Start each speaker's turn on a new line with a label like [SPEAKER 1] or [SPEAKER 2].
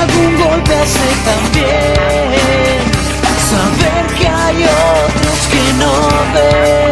[SPEAKER 1] algún golpe hace también saber que hay otros que no ven.